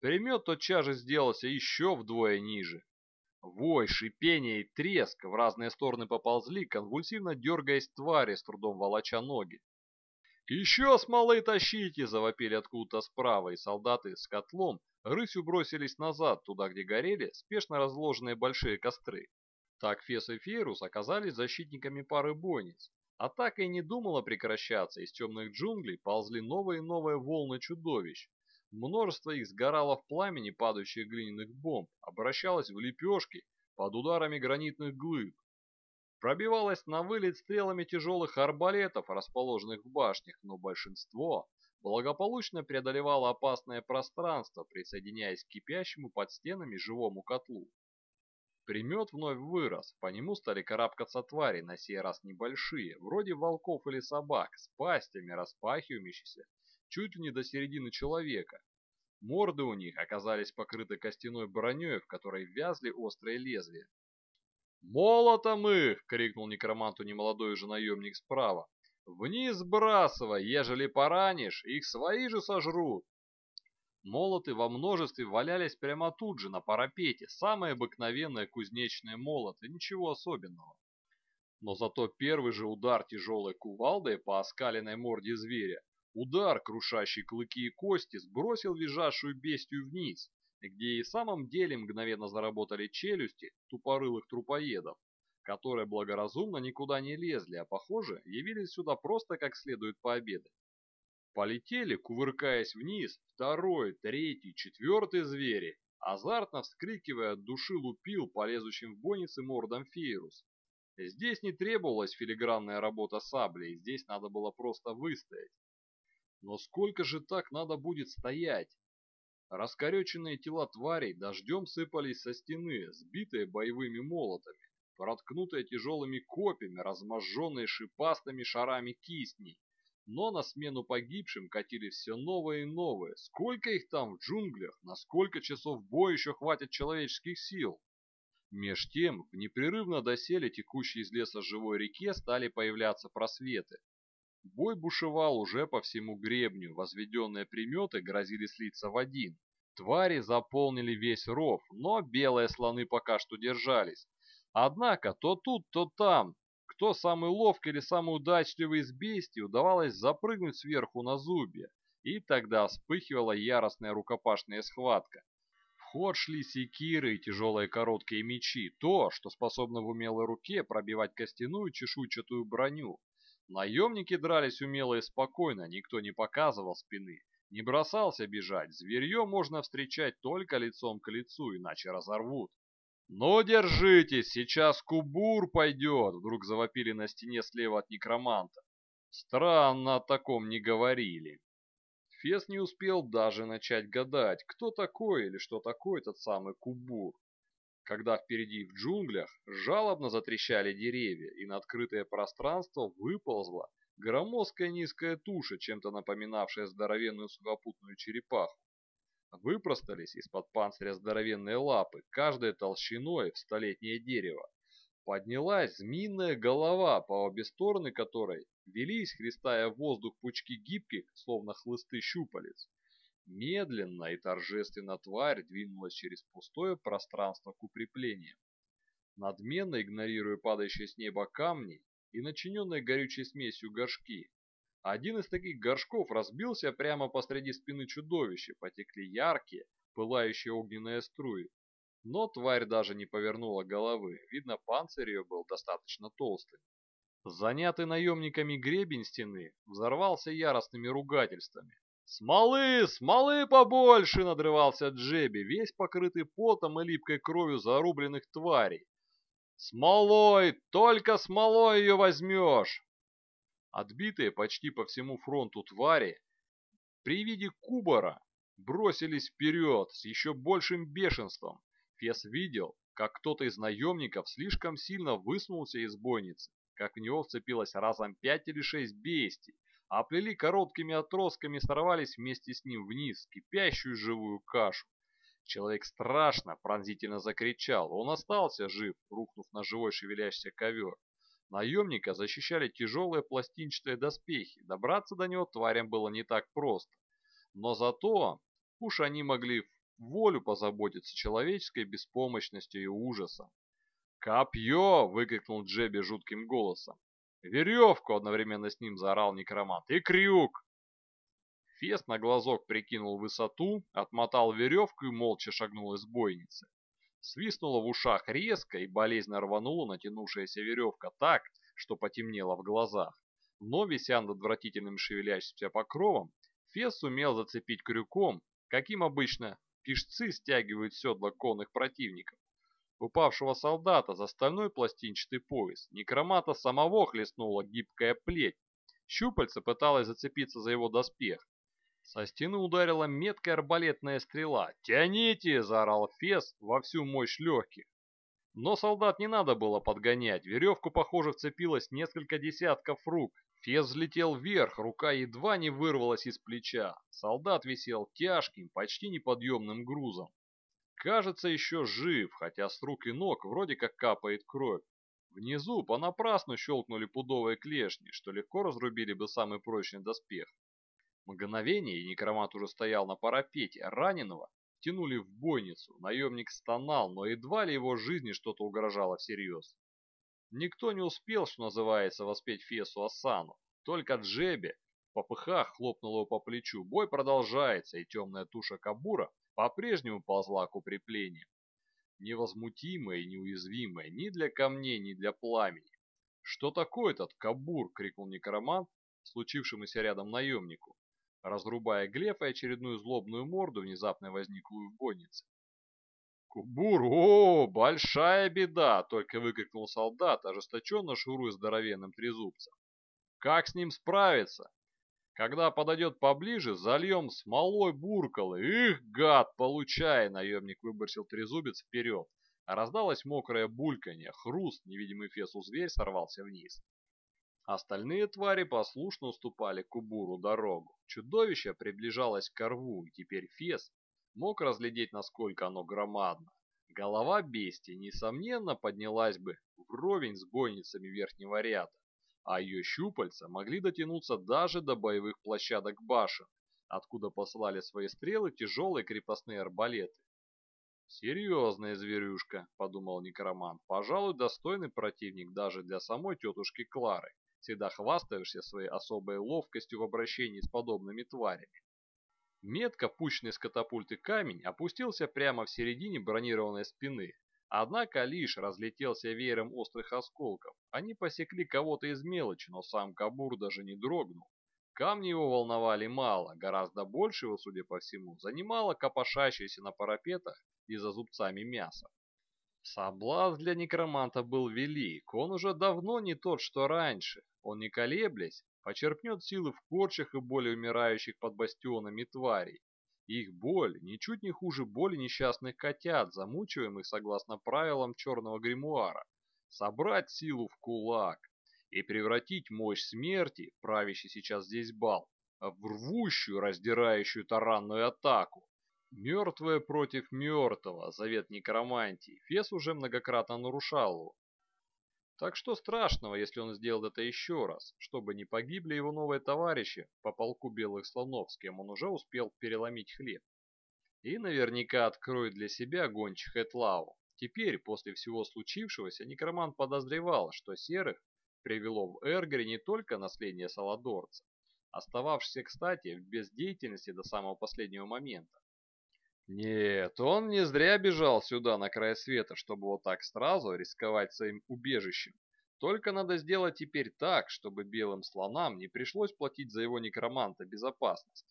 Примет тотчас же сделался еще вдвое ниже. Вой, шипение и треск в разные стороны поползли, конвульсивно дергаясь твари, с трудом волоча ноги. «Еще смолы тащите!» — завопили откуда-то справа, и солдаты с котлом рысью бросились назад, туда, где горели спешно разложенные большие костры. Так Фес и Фейрус оказались защитниками пары бойниц. Атака и не думала прекращаться, из темных джунглей ползли новые и новые волны чудовищ. Множество их сгорало в пламени падающих глиняных бомб, обращалось в лепешки под ударами гранитных глыб, пробивалась на вылет стрелами тяжелых арбалетов, расположенных в башнях, но большинство благополучно преодолевало опасное пространство, присоединяясь к кипящему под стенами живому котлу. Примет вновь вырос, по нему стали карабкаться твари, на сей раз небольшие, вроде волков или собак, с пастями, распахивающимися чуть ли не до середины человека. Морды у них оказались покрыты костяной броней, в которой вязли острые лезвия. «Молотом их!» — крикнул некроманту немолодой же наемник справа. Вниз сбрасывай, ежели поранишь, их свои же сожрут. Молоты во множестве валялись прямо тут же, на парапете, самые обыкновенные кузнечные молоты, ничего особенного. Но зато первый же удар тяжелой кувалдой по оскаленной морде зверя, удар, крушащий клыки и кости, сбросил визжащую бестию вниз, где и в самом деле мгновенно заработали челюсти тупорылых трупоедов, которые благоразумно никуда не лезли, а, похоже, явились сюда просто как следует пообедать. Полетели, кувыркаясь вниз, второй, третий, четвертый звери, азартно вскрикивая от души лупил полезущим в бойницы мордом Фейрус. Здесь не требовалась филигранная работа саблей, здесь надо было просто выстоять. Но сколько же так надо будет стоять? Раскореченные тела тварей дождем сыпались со стены, сбитые боевыми молотами, проткнутые тяжелыми копьями, разможженные шипастыми шарами кистней. Но на смену погибшим катили все новые и новые. Сколько их там в джунглях? На сколько часов боя еще хватит человеческих сил? Меж тем, в непрерывно доселе текущей из леса живой реке стали появляться просветы. Бой бушевал уже по всему гребню, возведенные приметы грозили слиться в один. Твари заполнили весь ров, но белые слоны пока что держались. Однако то тут, то там, кто самый ловкий или самый удачливый из бестий, удавалось запрыгнуть сверху на зубья, и тогда вспыхивала яростная рукопашная схватка ход шли секиры и тяжелые короткие мечи, то, что способно в умелой руке пробивать костяную чешуйчатую броню. Наемники дрались умело и спокойно, никто не показывал спины, не бросался бежать, зверье можно встречать только лицом к лицу, иначе разорвут. «Ну, держитесь, сейчас кубур пойдет!» Вдруг завопили на стене слева от некроманта. Странно о таком не говорили. Фес не успел даже начать гадать, кто такой или что такое этот самый Кубур. Когда впереди в джунглях жалобно затрещали деревья, и на открытое пространство выползла громоздкая низкая туша, чем-то напоминавшая здоровенную сухопутную черепаху. Выпростались из-под панциря здоровенные лапы, каждая толщиной в столетнее дерево. Поднялась змеиная голова, по обе стороны которой велись, христая воздух пучки гибких, словно хлысты щупалец. Медленно и торжественно тварь двинулась через пустое пространство к укреплениям. Надменно игнорируя падающие с неба камни и начиненные горючей смесью горшки, один из таких горшков разбился прямо посреди спины чудовища, потекли яркие, пылающие огненные струи. Но тварь даже не повернула головы, видно панцирь ее был достаточно толстым. Занятый наемниками гребень стены взорвался яростными ругательствами. «Смолы! Смолы побольше!» — надрывался Джеби, весь покрытый потом и липкой кровью зарубленных тварей. «Смолой! Только смолой ее возьмешь!» Отбитые почти по всему фронту твари при виде кубара бросились вперед с еще большим бешенством. Фес видел, как кто-то из наемников слишком сильно высунулся из бойницы как в него вцепилось разом пять или шесть бестий, а плели короткими отростками сорвались вместе с ним вниз, кипящую живую кашу. Человек страшно, пронзительно закричал. Он остался жив, рухнув на живой шевелящийся ковер. Наемника защищали тяжелые пластинчатые доспехи. Добраться до него тварям было не так просто. Но зато уж они могли волю позаботиться человеческой беспомощностью и ужасом. «Копье!» — выкрикнул Джеби жутким голосом. «Веревку!» — одновременно с ним заорал некромант. «И крюк!» Фест на глазок прикинул высоту, отмотал веревку и молча шагнул из бойницы. Свистнула в ушах резко и болезненно рванула натянувшаяся веревка так, что потемнело в глазах. Но, вися над отвратительным шевелящимся покровом, Фес сумел зацепить крюком, каким обычно пешцы стягивают седла конных противников упавшего солдата за стальной пластинчатый пояс. Некромата самого хлестнула гибкая плеть. Щупальце пыталось зацепиться за его доспех. Со стены ударила меткая арбалетная стрела. «Тяните!» – заорал Фес во всю мощь легких. Но солдат не надо было подгонять. Веревку, похоже, вцепилось несколько десятков рук. Фес взлетел вверх, рука едва не вырвалась из плеча. Солдат висел тяжким, почти неподъемным грузом. Кажется, еще жив, хотя с рук и ног вроде как капает кровь. Внизу понапрасну щелкнули пудовые клешни, что легко разрубили бы самый прочный доспех. Мгновение, и некромант уже стоял на парапете, раненого тянули в бойницу. Наемник стонал, но едва ли его жизни что-то угрожало всерьез. Никто не успел, что называется, воспеть Фесу Асану. Только Джеби в попыхах хлопнул его по плечу. Бой продолжается, и темная туша Кабура по-прежнему ползла к укреплению. Невозмутимая и неуязвимая ни для камней, ни для пламени. «Что такое этот Кабур?» — крикнул некромант, случившемуся рядом наемнику, разрубая глеф и очередную злобную морду, внезапно возниклую в бойнице. «Кубур, о, большая беда!» — только выкрикнул солдат, ожесточенно шуруя здоровенным трезубцем. «Как с ним справиться? Когда подойдет поближе, зальем смолой буркалы. Их, гад, получай!» — наемник выбросил трезубец вперед. Раздалось мокрое бульканье, хруст, невидимый фесу зверь сорвался вниз. Остальные твари послушно уступали Кубуру дорогу. Чудовище приближалось к рву, и теперь фес мог разглядеть, насколько оно громадно. Голова бестии, несомненно, поднялась бы вровень с бойницами верхнего ряда, а ее щупальца могли дотянуться даже до боевых площадок башен, откуда посылали свои стрелы тяжелые крепостные арбалеты. «Серьезная зверюшка», — подумал некромант, — «пожалуй, достойный противник даже для самой тетушки Клары, всегда хвастаешься своей особой ловкостью в обращении с подобными тварями. Метко пущенный с катапульты камень опустился прямо в середине бронированной спины, однако лишь разлетелся веером острых осколков. Они посекли кого-то из мелочи, но сам Кабур даже не дрогнул. Камни его волновали мало, гораздо больше его, судя по всему, занимало копошащееся на парапетах и за зубцами мясо. Соблазн для некроманта был велик, он уже давно не тот, что раньше. Он не колеблясь, почерпнет силы в корчах и боли умирающих под бастионами тварей. Их боль ничуть не хуже боли несчастных котят, замучиваемых согласно правилам черного гримуара. Собрать силу в кулак и превратить мощь смерти, правящий сейчас здесь бал, в рвущую, раздирающую таранную атаку. Мертвое против мертвого, завет некромантии, Фес уже многократно нарушал его, так что страшного, если он сделал это еще раз, чтобы не погибли его новые товарищи по полку белых слонов, с кем он уже успел переломить хлеб. И наверняка откроет для себя гончих Этлау. Теперь, после всего случившегося, некромант подозревал, что серых привело в Эргере не только наследие Саладорца, остававшееся, кстати, в бездеятельности до самого последнего момента, нет, он не зря бежал сюда, на край света, чтобы вот так сразу рисковать своим убежищем. Только надо сделать теперь так, чтобы белым слонам не пришлось платить за его некроманта безопасность.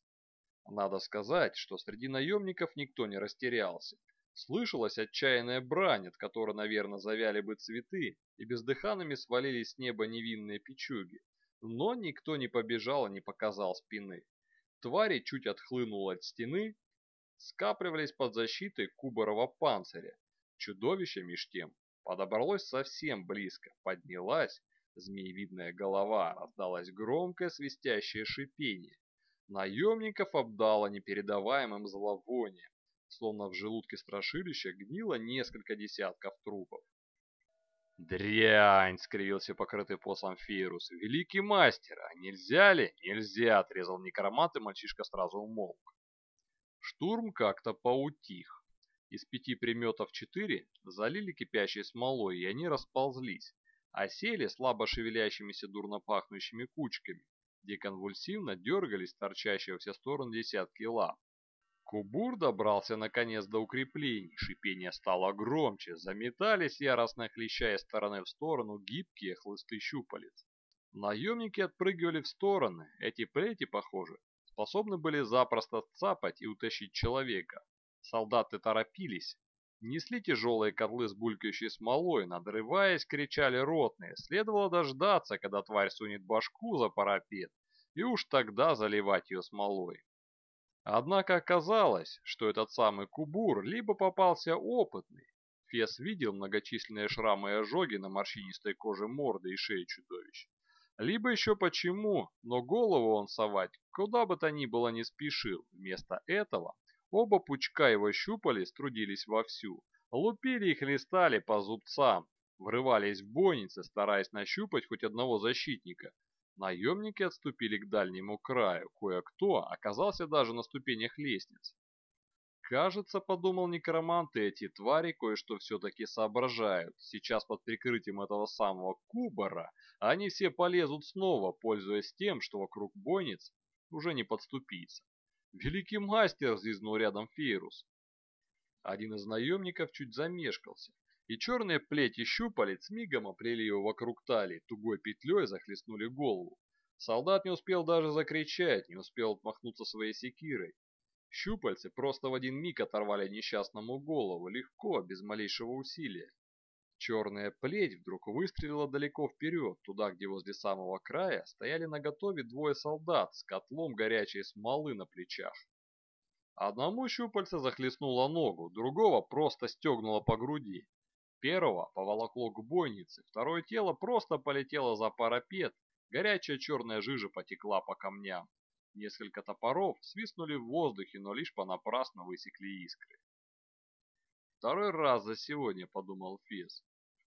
Надо сказать, что среди наемников никто не растерялся. Слышалась отчаянная брань, от которой, наверное, завяли бы цветы, и бездыханными свалились с неба невинные печуги. Но никто не побежал и не показал спины. Твари чуть отхлынула от стены, скапливались под защитой кубарова панциря. Чудовище меж тем подобралось совсем близко, поднялась змеевидная голова, раздалось громкое свистящее шипение. Наемников обдало непередаваемым зловонием, словно в желудке страшилища гнило несколько десятков трупов. «Дрянь!» — скривился покрытый посом Фейрус. «Великий мастер! А нельзя ли?» «Нельзя!» — отрезал некромант, и мальчишка сразу умолк. Штурм как-то поутих. Из пяти приметов четыре залили кипящей смолой, и они расползлись, осели слабо шевелящимися дурно пахнущими кучками, где конвульсивно дергались торчащие во все стороны десятки лап. Кубур добрался наконец до укреплений, шипение стало громче, заметались яростно хлеща из стороны в сторону гибкие хлысты щупалец. Наемники отпрыгивали в стороны, эти плети, похоже, способны были запросто цапать и утащить человека. Солдаты торопились, несли тяжелые котлы с булькающей смолой, надрываясь, кричали ротные. Следовало дождаться, когда тварь сунет башку за парапет, и уж тогда заливать ее смолой. Однако оказалось, что этот самый кубур либо попался опытный, Фес видел многочисленные шрамы и ожоги на морщинистой коже морды и шеи чудовища, либо еще почему, но голову он совать куда бы то ни было не спешил. Вместо этого оба пучка его щупались, трудились вовсю, лупили и хлестали по зубцам, врывались в бойницы, стараясь нащупать хоть одного защитника. Наемники отступили к дальнему краю, кое-кто оказался даже на ступенях лестниц. Кажется, подумал некромант, эти твари кое-что все-таки соображают. Сейчас под прикрытием этого самого кубара они все полезут снова, пользуясь тем, что вокруг бойниц уже не подступиться. Великий мастер, взвизгнул рядом Фейрус. Один из наемников чуть замешкался, и черные плети щупалец мигом оплели его вокруг талии, тугой петлей захлестнули голову. Солдат не успел даже закричать, не успел отмахнуться своей секирой. Щупальцы просто в один миг оторвали несчастному голову, легко, без малейшего усилия. Черная плеть вдруг выстрелила далеко вперед, туда, где возле самого края стояли наготове двое солдат с котлом горячей смолы на плечах. Одному щупальце захлестнуло ногу, другого просто стегнуло по груди. Первого поволокло к бойнице, второе тело просто полетело за парапет, горячая черная жижа потекла по камням. Несколько топоров свистнули в воздухе, но лишь понапрасну высекли искры. Второй раз за сегодня, подумал Фес.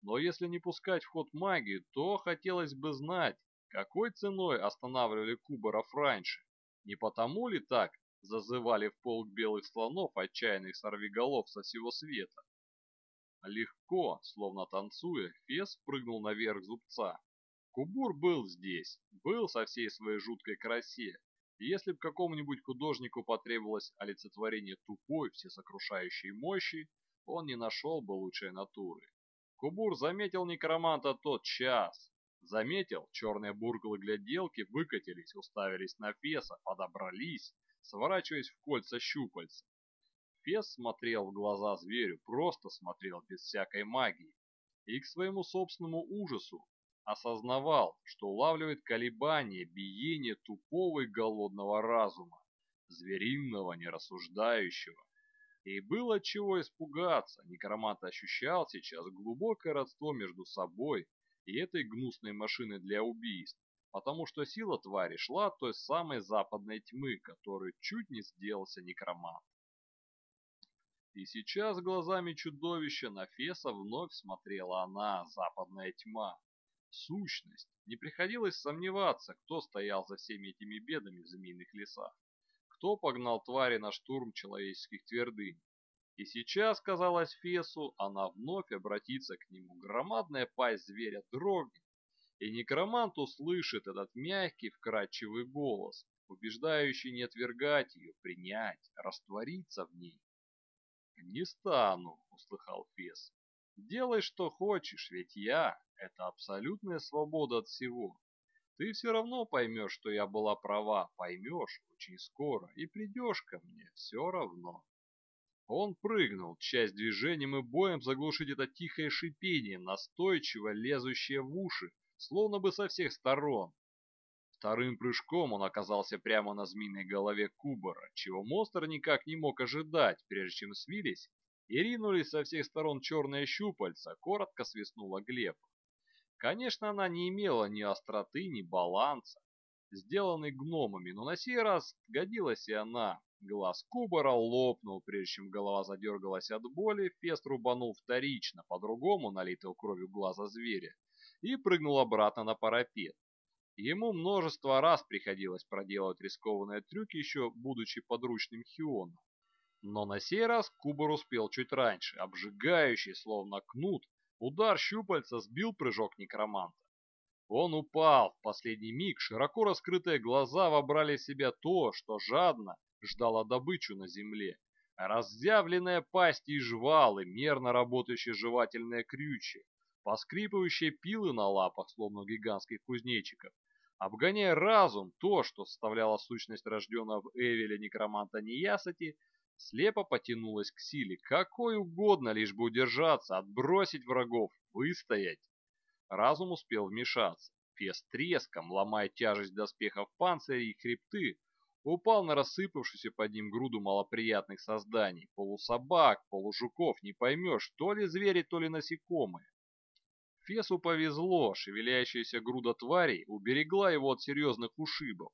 Но если не пускать в ход магию, то хотелось бы знать, какой ценой останавливали кубаров раньше. Не потому ли так зазывали в полк белых слонов отчаянных сорвиголов со всего света? Легко, словно танцуя, Фес прыгнул наверх зубца. Кубур был здесь, был со всей своей жуткой красе, если бы какому-нибудь художнику потребовалось олицетворение тупой, всесокрушающей мощи, он не нашел бы лучшей натуры. Кубур заметил некроманта тот час. Заметил, черные бурглы гляделки выкатились, уставились на Феса, подобрались, сворачиваясь в кольца щупальца. Фес смотрел в глаза зверю, просто смотрел без всякой магии. И к своему собственному ужасу осознавал, что улавливает колебания, биение тупого и голодного разума, звериного, нерассуждающего. И было чего испугаться, некромант ощущал сейчас глубокое родство между собой и этой гнусной машиной для убийств, потому что сила твари шла от той самой западной тьмы, которую чуть не сделался некромант. И сейчас глазами чудовища на Феса вновь смотрела она, западная тьма, сущность. Не приходилось сомневаться, кто стоял за всеми этими бедами в змеиных лесах, кто погнал твари на штурм человеческих твердынь. И сейчас, казалось Фесу, она вновь обратится к нему. Громадная пасть зверя дрогнет, и некромант услышит этот мягкий, вкрадчивый голос, убеждающий не отвергать ее, принять, раствориться в ней. «Не стану», — услыхал Фес. «Делай, что хочешь, ведь я это абсолютная свобода от всего. Ты все равно поймешь, что я была права, поймешь очень скоро и придешь ко мне все равно. Он прыгнул, часть движением и боем заглушить это тихое шипение, настойчиво лезущее в уши, словно бы со всех сторон. Вторым прыжком он оказался прямо на змеиной голове Кубара, чего монстр никак не мог ожидать, прежде чем свились и ринулись со всех сторон черные щупальца, коротко свистнула Глеб. Конечно, она не имела ни остроты, ни баланса, сделанной гномами, но на сей раз годилась и она. Глаз Кубара лопнул, прежде чем голова задергалась от боли, Фест рубанул вторично, по-другому налитого кровью глаза зверя, и прыгнул обратно на парапет. Ему множество раз приходилось проделывать рискованные трюки, еще будучи подручным Хиона. Но на сей раз Кубар успел чуть раньше, обжигающий, словно кнут, Удар щупальца сбил прыжок некроманта. Он упал. В последний миг широко раскрытые глаза вобрали в себя то, что жадно ждало добычу на земле. Разъявленная пасть и жвалы, мерно работающие жевательные крючья, поскрипывающие пилы на лапах, словно гигантских кузнечиков, обгоняя разум, то, что составляло сущность рожденного в Эвеле некроманта Неясати, слепо потянулась к силе, какой угодно, лишь бы удержаться, отбросить врагов, выстоять. Разум успел вмешаться. Фес треском, ломая тяжесть доспехов панциря и хребты, упал на рассыпавшуюся под ним груду малоприятных созданий. Полусобак, полужуков, не поймешь, то ли звери, то ли насекомые. Фесу повезло, шевеляющаяся груда тварей уберегла его от серьезных ушибов.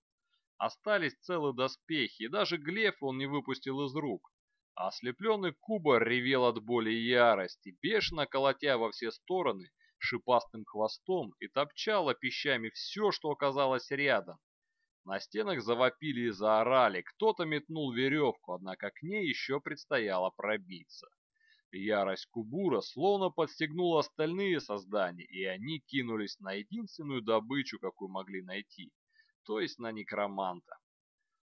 Остались целы доспехи, и даже глеф он не выпустил из рук. Ослепленный Куба ревел от боли и ярости, бешено колотя во все стороны шипастым хвостом и топчала пищами все, что оказалось рядом. На стенах завопили и заорали, кто-то метнул веревку, однако к ней еще предстояло пробиться. Ярость Кубура словно подстегнула остальные создания, и они кинулись на единственную добычу, какую могли найти, то есть на некроманта.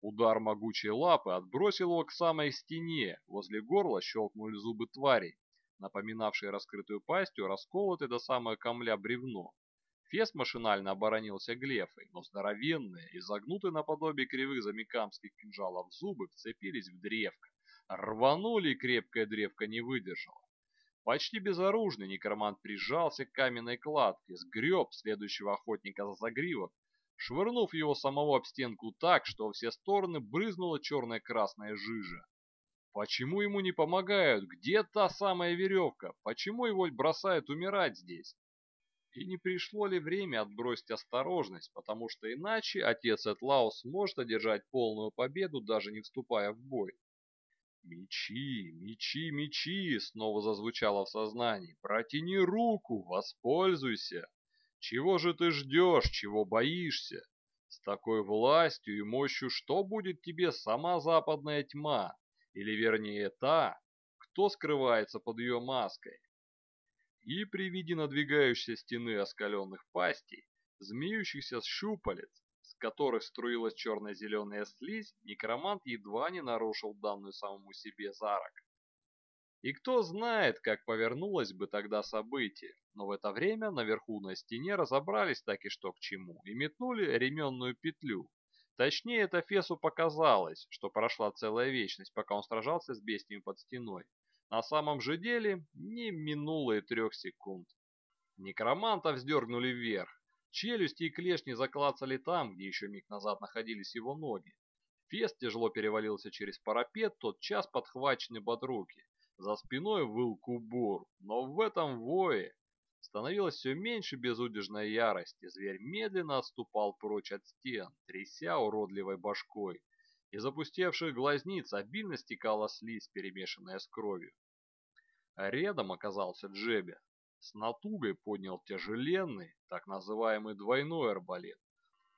Удар могучей лапы отбросил его к самой стене, возле горла щелкнули зубы твари, напоминавшие раскрытую пастью расколотое до самого камля бревно. Фес машинально оборонился глефой, но здоровенные, изогнутые наподобие кривых замикамских кинжалов зубы вцепились в древко. Рванули, и крепкая древко не выдержала. Почти безоружный некромант прижался к каменной кладке, сгреб следующего охотника за загривок швырнув его самого об стенку так, что во все стороны брызнула черная красная жижа. Почему ему не помогают? Где та самая веревка? Почему его бросают умирать здесь? И не пришло ли время отбросить осторожность, потому что иначе отец Этлаус может одержать полную победу, даже не вступая в бой? «Мечи, мечи, мечи!» — снова зазвучало в сознании. «Протяни руку, воспользуйся!» Чего же ты ждешь, чего боишься? С такой властью и мощью что будет тебе сама западная тьма? Или вернее та, кто скрывается под ее маской? И при виде надвигающейся стены оскаленных пастей, змеющихся с щупалец, с которых струилась черно-зеленая слизь, некромант едва не нарушил данную самому себе зарок. И кто знает, как повернулось бы тогда событие, но в это время наверху на стене разобрались так и что к чему и метнули ременную петлю. Точнее, это Фесу показалось, что прошла целая вечность, пока он сражался с бестиями под стеной. На самом же деле не минуло и трех секунд. Некроманта вздернули вверх. Челюсти и клешни заклацали там, где еще миг назад находились его ноги. Фес тяжело перевалился через парапет, тот час подхваченный под руки. За спиной выл кубур, но в этом вое становилось все меньше безудержной ярости. Зверь медленно отступал прочь от стен, тряся уродливой башкой. Из опустевших глазниц обильно стекала слизь, перемешанная с кровью. Рядом оказался Джеби. С натугой поднял тяжеленный, так называемый двойной арбалет.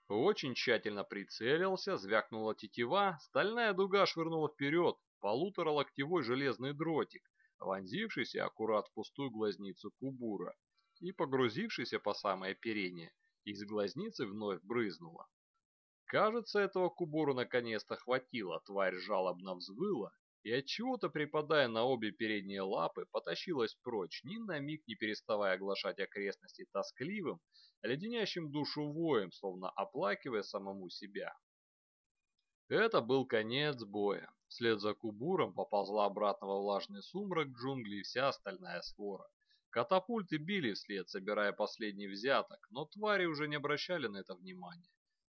Очень тщательно прицелился, звякнула тетива, стальная дуга швырнула вперед, полуторалоктевой железный дротик, вонзившийся аккурат в пустую глазницу кубура и погрузившийся по самое оперение, из глазницы вновь брызнуло. Кажется, этого кубуру наконец-то хватило, тварь жалобно взвыла и от чего то припадая на обе передние лапы, потащилась прочь, ни на миг не переставая оглашать окрестности тоскливым, леденящим душу воем, словно оплакивая самому себя. Это был конец боя. Вслед за Кубуром поползла обратно во влажный сумрак джунглей вся остальная свора. Катапульты били вслед, собирая последний взяток, но твари уже не обращали на это внимания.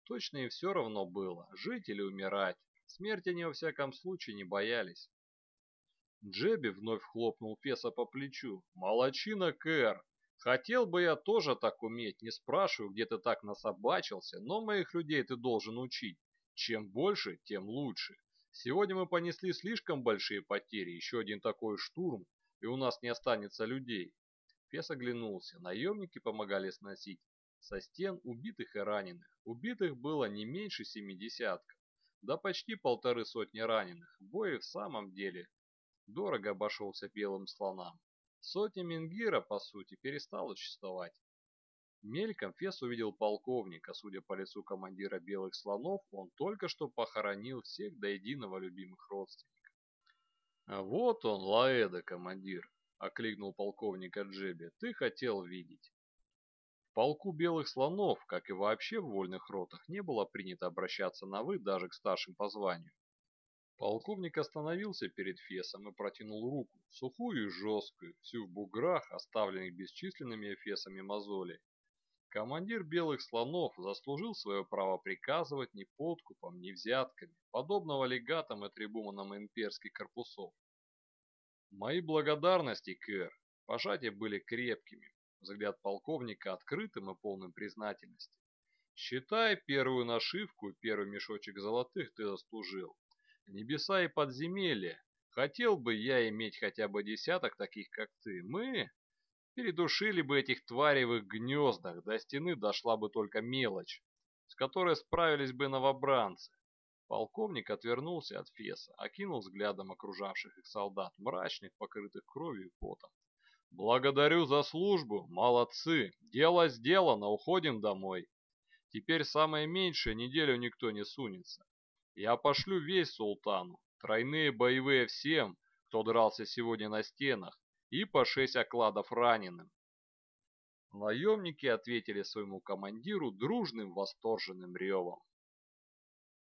Точно и все равно было, жить или умирать. Смерти они во всяком случае не боялись. Джеби вновь хлопнул Феса по плечу. «Молодчина, Кэр! Хотел бы я тоже так уметь, не спрашиваю, где ты так насобачился, но моих людей ты должен учить. Чем больше, тем лучше. Сегодня мы понесли слишком большие потери, еще один такой штурм, и у нас не останется людей. Фес оглянулся, наемники помогали сносить со стен убитых и раненых. Убитых было не меньше семи десятков, да почти полторы сотни раненых. Бой в самом деле дорого обошелся белым слонам. Сотня Менгира, по сути, перестала существовать. Мельком Фес увидел полковника, судя по лицу командира белых слонов, он только что похоронил всех до единого любимых родственников. «А вот он, Лаэда, командир», — окликнул полковника Джеби, — «ты хотел видеть». В полку белых слонов, как и вообще в вольных ротах, не было принято обращаться на «вы» даже к старшим по званию. Полковник остановился перед Фесом и протянул руку, сухую и жесткую, всю в буграх, оставленных бесчисленными Эфесами мозолей. Командир белых слонов заслужил свое право приказывать ни подкупом, ни взятками, подобного легатам и трибунам имперских корпусов. Мои благодарности, Кэр, пожатия были крепкими, взгляд полковника открытым и полным признательности. Считай, первую нашивку первый мешочек золотых ты заслужил. Небеса и подземелья, Хотел бы я иметь хотя бы десяток таких, как ты. Мы передушили бы этих тварей в их гнездах, до стены дошла бы только мелочь, с которой справились бы новобранцы. Полковник отвернулся от Феса, окинул взглядом окружавших их солдат, мрачных, покрытых кровью и потом. «Благодарю за службу, молодцы! Дело сделано, уходим домой. Теперь самое меньшее неделю никто не сунется. Я пошлю весь султану, тройные боевые всем, кто дрался сегодня на стенах, и по шесть окладов раненым». Наемники ответили своему командиру дружным восторженным ревом.